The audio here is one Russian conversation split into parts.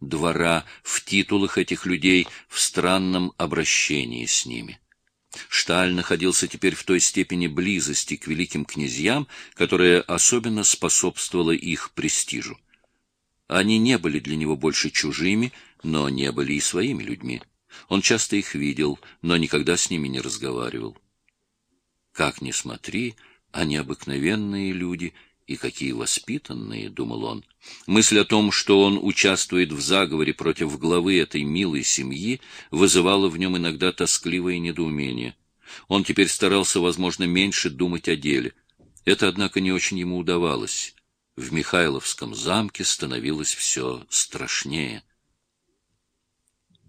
двора в титулах этих людей, в странном обращении с ними. Шталь находился теперь в той степени близости к великим князьям, которая особенно способствовала их престижу. Они не были для него больше чужими, но не были и своими людьми. Он часто их видел, но никогда с ними не разговаривал. Как ни смотри, они обыкновенные люди, и какие воспитанные, — думал он. Мысль о том, что он участвует в заговоре против главы этой милой семьи, вызывала в нем иногда тоскливое недоумение. Он теперь старался, возможно, меньше думать о деле. Это, однако, не очень ему удавалось. В Михайловском замке становилось все страшнее.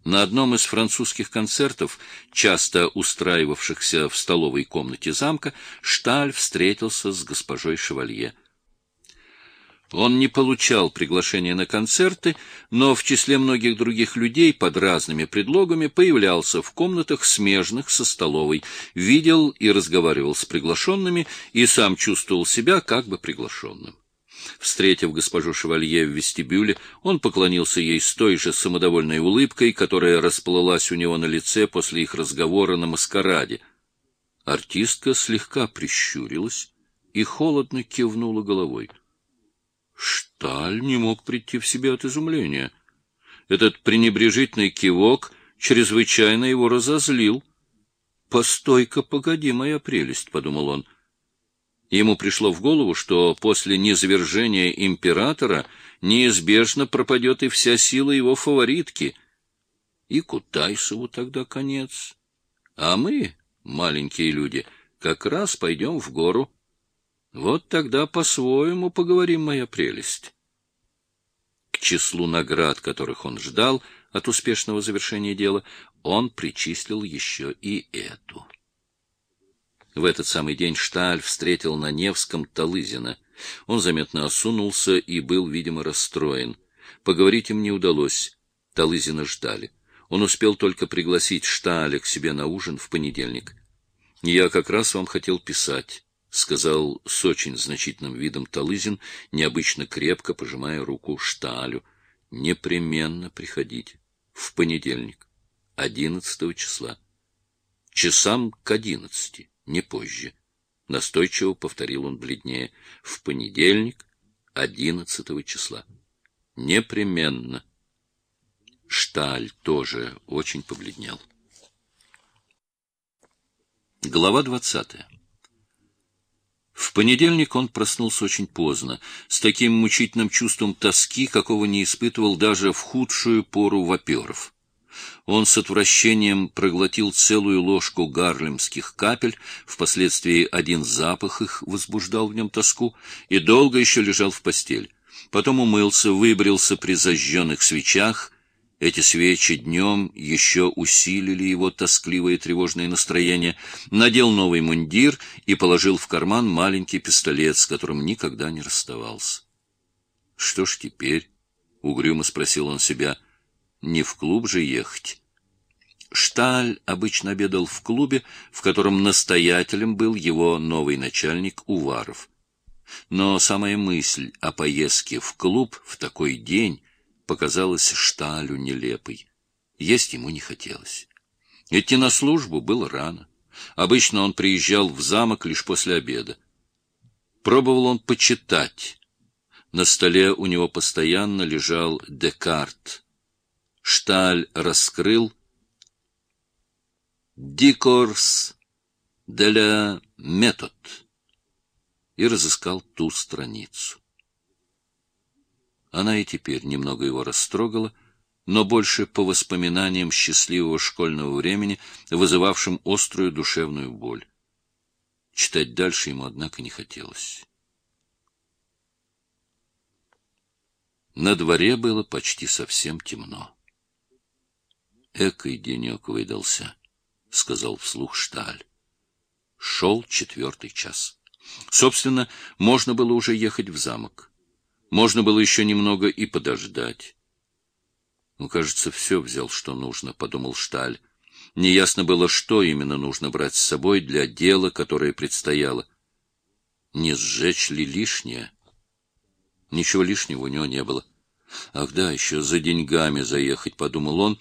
На одном из французских концертов, часто устраивавшихся в столовой комнате замка, Шталь встретился с госпожой Шевалье. Он не получал приглашения на концерты, но в числе многих других людей под разными предлогами появлялся в комнатах смежных со столовой, видел и разговаривал с приглашенными и сам чувствовал себя как бы приглашенным. Встретив госпожу Шевалье в вестибюле, он поклонился ей с той же самодовольной улыбкой, которая расплылась у него на лице после их разговора на маскараде. Артистка слегка прищурилась и холодно кивнула головой. Шталь не мог прийти в себя от изумления. Этот пренебрежительный кивок чрезвычайно его разозлил. «Постой-ка, погоди, моя прелесть», — подумал он, — Ему пришло в голову, что после низвержения императора неизбежно пропадет и вся сила его фаворитки. И Кутайсову тогда конец. А мы, маленькие люди, как раз пойдем в гору. Вот тогда по-своему поговорим, моя прелесть. К числу наград, которых он ждал от успешного завершения дела, он причислил еще и эту. В этот самый день Шталь встретил на Невском Талызина. Он заметно осунулся и был, видимо, расстроен. Поговорить им не удалось. Талызина ждали. Он успел только пригласить Шталя к себе на ужин в понедельник. «Я как раз вам хотел писать», — сказал с очень значительным видом Талызин, необычно крепко пожимая руку Шталю. «Непременно приходите. В понедельник, одиннадцатого числа. Часам к одиннадцати не позже. Настойчиво повторил он бледнее. В понедельник, одиннадцатого числа. Непременно. Шталь тоже очень побледнел. Глава двадцатая. Понедельник он проснулся очень поздно, с таким мучительным чувством тоски, какого не испытывал даже в худшую пору воперов. Он с отвращением проглотил целую ложку гарлемских капель, впоследствии один запах их возбуждал в нем тоску, и долго еще лежал в постель. Потом умылся, выбрился при зажженных свечах. Эти свечи днем еще усилили его тоскливое и тревожное настроение, надел новый мундир и положил в карман маленький пистолет, с которым никогда не расставался. — Что ж теперь? — угрюмо спросил он себя — не в клуб же ехать. Шталь обычно обедал в клубе, в котором настоятелем был его новый начальник Уваров. Но самая мысль о поездке в клуб в такой день показалась Шталю нелепой. Есть ему не хотелось. Идти на службу было рано. Обычно он приезжал в замок лишь после обеда. Пробовал он почитать. На столе у него постоянно лежал Декарт — Шталь раскрыл «Дикорс де ля метод» и разыскал ту страницу. Она и теперь немного его растрогала, но больше по воспоминаниям счастливого школьного времени, вызывавшим острую душевную боль. Читать дальше ему, однако, не хотелось. На дворе было почти совсем темно. Экой денек выдался, — сказал вслух Шталь. Шел четвертый час. Собственно, можно было уже ехать в замок. Можно было еще немного и подождать. Ну, кажется, все взял, что нужно, — подумал Шталь. Неясно было, что именно нужно брать с собой для дела, которое предстояло. Не сжечь ли лишнее? Ничего лишнего у него не было. Ах да, еще за деньгами заехать, — подумал он,